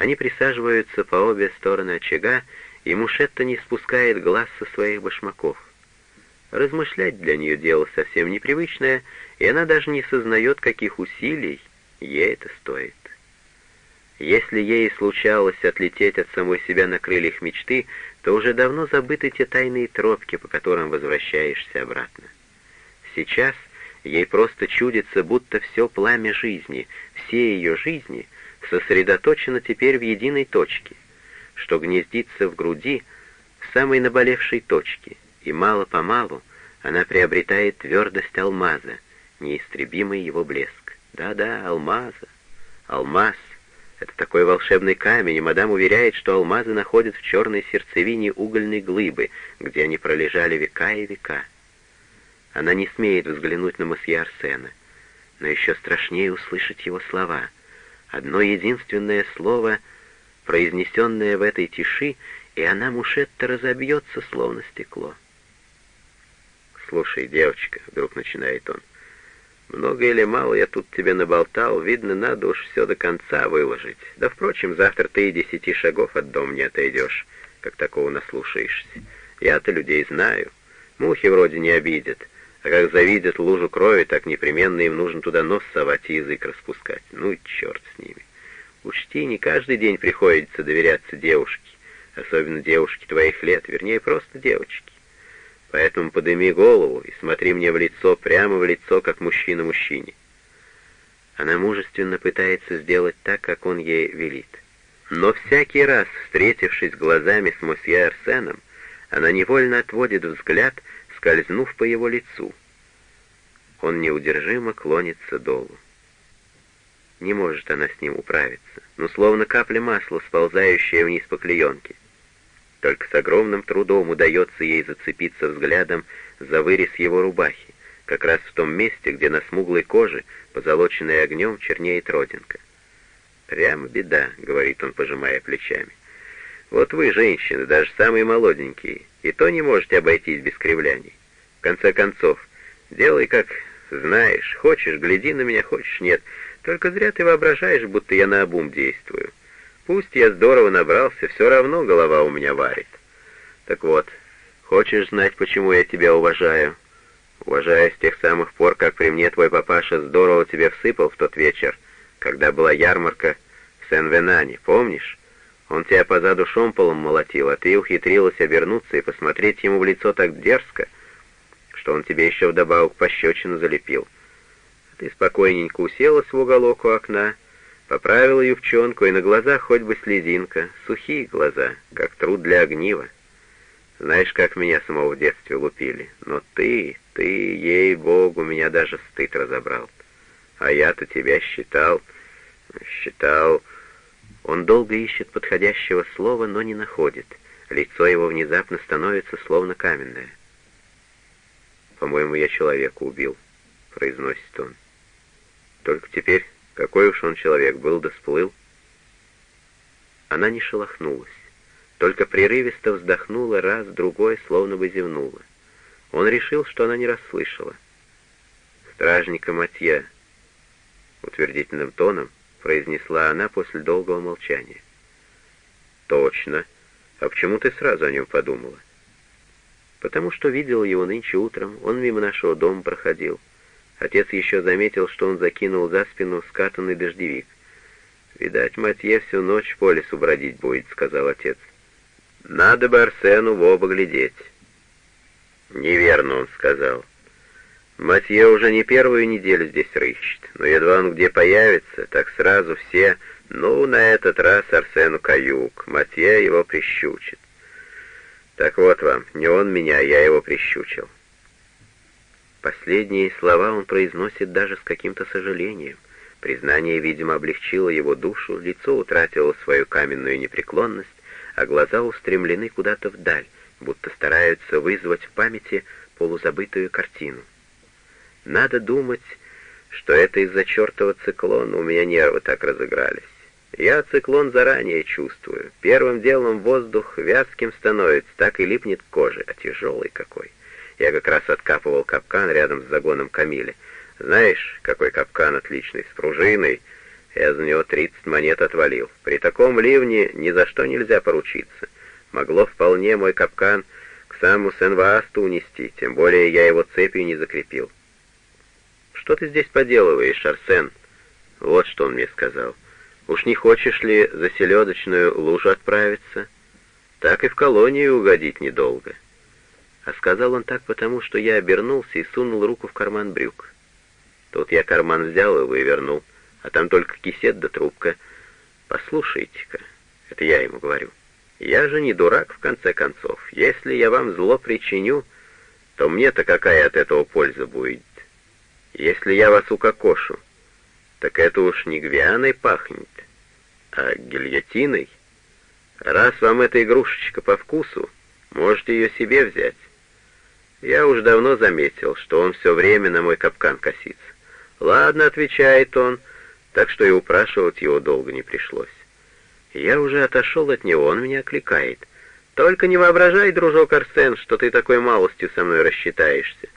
Они присаживаются по обе стороны очага, и Мушетта не спускает глаз со своих башмаков. Размышлять для нее дело совсем непривычное, и она даже не сознает, каких усилий ей это стоит. Если ей случалось отлететь от самой себя на крыльях мечты, то уже давно забыты те тайные тропки, по которым возвращаешься обратно. Сейчас ей просто чудится, будто все пламя жизни, все ее жизни сосредоточено теперь в единой точке, что гнездится в груди в самой наболевшей точке, и мало-помалу она приобретает твердость алмаза, неистребимый его блеск. Да-да, алмаза. Алмаз — это такой волшебный камень, и мадам уверяет, что алмазы находят в черной сердцевине угольной глыбы, где они пролежали века и века. Она не смеет взглянуть на месье Арсена, но еще страшнее услышать его слова. Одно единственное слово, произнесенное в этой тиши, и она, Мушетта, разобьется, словно стекло. «Слушай, девочка», — вдруг начинает он, — «много или мало я тут тебе наболтал, видно, надо уж все до конца выложить. Да, впрочем, завтра ты и десяти шагов от дома не отойдешь, как такого наслушаешься. Я-то людей знаю, мухи вроде не обидят». А как завидят лужу крови, так непременно им нужно туда нос совать и язык распускать. Ну и черт с ними. Учти, не каждый день приходится доверяться девушке, особенно девушке твоих лет, вернее, просто девочке. Поэтому подыми голову и смотри мне в лицо, прямо в лицо, как мужчина мужчине. Она мужественно пытается сделать так, как он ей велит. Но всякий раз, встретившись глазами с мосье Арсеном, она невольно отводит взгляд скользнув по его лицу. Он неудержимо клонится долу. Не может она с ним управиться, но словно капля масла, сползающая вниз по клеенке. Только с огромным трудом удается ей зацепиться взглядом за вырез его рубахи, как раз в том месте, где на смуглой коже, позолоченной огнем, чернеет родинка. «Прямо беда», — говорит он, пожимая плечами. «Вот вы, женщины, даже самые молоденькие, и то не можете обойтись без кривляний. В конце концов, делай как знаешь, хочешь, гляди на меня, хочешь, нет. Только зря ты воображаешь, будто я наобум действую. Пусть я здорово набрался, все равно голова у меня варит. Так вот, хочешь знать, почему я тебя уважаю? Уважаю с тех самых пор, как при мне твой папаша здорово тебе всыпал в тот вечер, когда была ярмарка в Сен-Венане, помнишь? Он тебя по заду шомполом молотил, а ты ухитрилась обернуться и посмотреть ему в лицо так дерзко, что он тебе еще вдобавок пощечину залепил. Ты спокойненько уселась в уголок у окна, поправила юбчонку, и на глазах хоть бы слезинка, сухие глаза, как труд для огнива. Знаешь, как меня самого в детстве лупили? Но ты, ты, ей-богу, меня даже стыд разобрал. А я-то тебя считал, считал... Он долго ищет подходящего слова, но не находит. Лицо его внезапно становится словно каменное. «По-моему, я человека убил», — произносит он. «Только теперь, какой уж он человек был да сплыл». Она не шелохнулась, только прерывисто вздохнула раз, другой, словно бы зевнула. Он решил, что она не расслышала. «Стражника Матья», — утвердительным тоном, — произнесла она после долгого молчания. «Точно. А почему ты сразу о нем подумала?» «Потому что видел его нынче утром. Он мимо нашего дома проходил. Отец еще заметил, что он закинул за спину скатанный дождевик. «Видать, Матье всю ночь по лесу бродить будет», — сказал отец. «Надо бы Арсену в оба глядеть». «Неверно», — он сказал. Матье уже не первую неделю здесь рыщет, но едва он где появится, так сразу все, ну, на этот раз Арсену каюк, Матье его прищучит. Так вот вам, не он меня, я его прищучил. Последние слова он произносит даже с каким-то сожалением. Признание, видимо, облегчило его душу, лицо утратило свою каменную непреклонность, а глаза устремлены куда-то вдаль, будто стараются вызвать в памяти полузабытую картину. Надо думать, что это из-за чертова циклона у меня нервы так разыгрались. Я циклон заранее чувствую. Первым делом воздух вязким становится, так и липнет к коже, а тяжелый какой. Я как раз откапывал капкан рядом с загоном Камиля. Знаешь, какой капкан отличный, с пружиной. Я за него тридцать монет отвалил. При таком ливне ни за что нельзя поручиться. Могло вполне мой капкан к самому Сен-Ваасту унести, тем более я его цепью не закрепил. «Что ты здесь поделываешь, Арсен?» Вот что он мне сказал. «Уж не хочешь ли за селедочную лужу отправиться? Так и в колонию угодить недолго». А сказал он так потому, что я обернулся и сунул руку в карман брюк. Тут я карман взял и вывернул, а там только кисет да трубка. «Послушайте-ка», — это я ему говорю, — «я же не дурак, в конце концов. Если я вам зло причиню, то мне-то какая от этого польза будет? Если я вас укокошу, так это уж не гвианой пахнет, а гильотиной. Раз вам эта игрушечка по вкусу, можете ее себе взять. Я уж давно заметил, что он все время на мой капкан косится. «Ладно», — отвечает он, так что и упрашивать его долго не пришлось. Я уже отошел от него, он меня окликает. «Только не воображай, дружок Арсен, что ты такой малостью со мной рассчитаешься.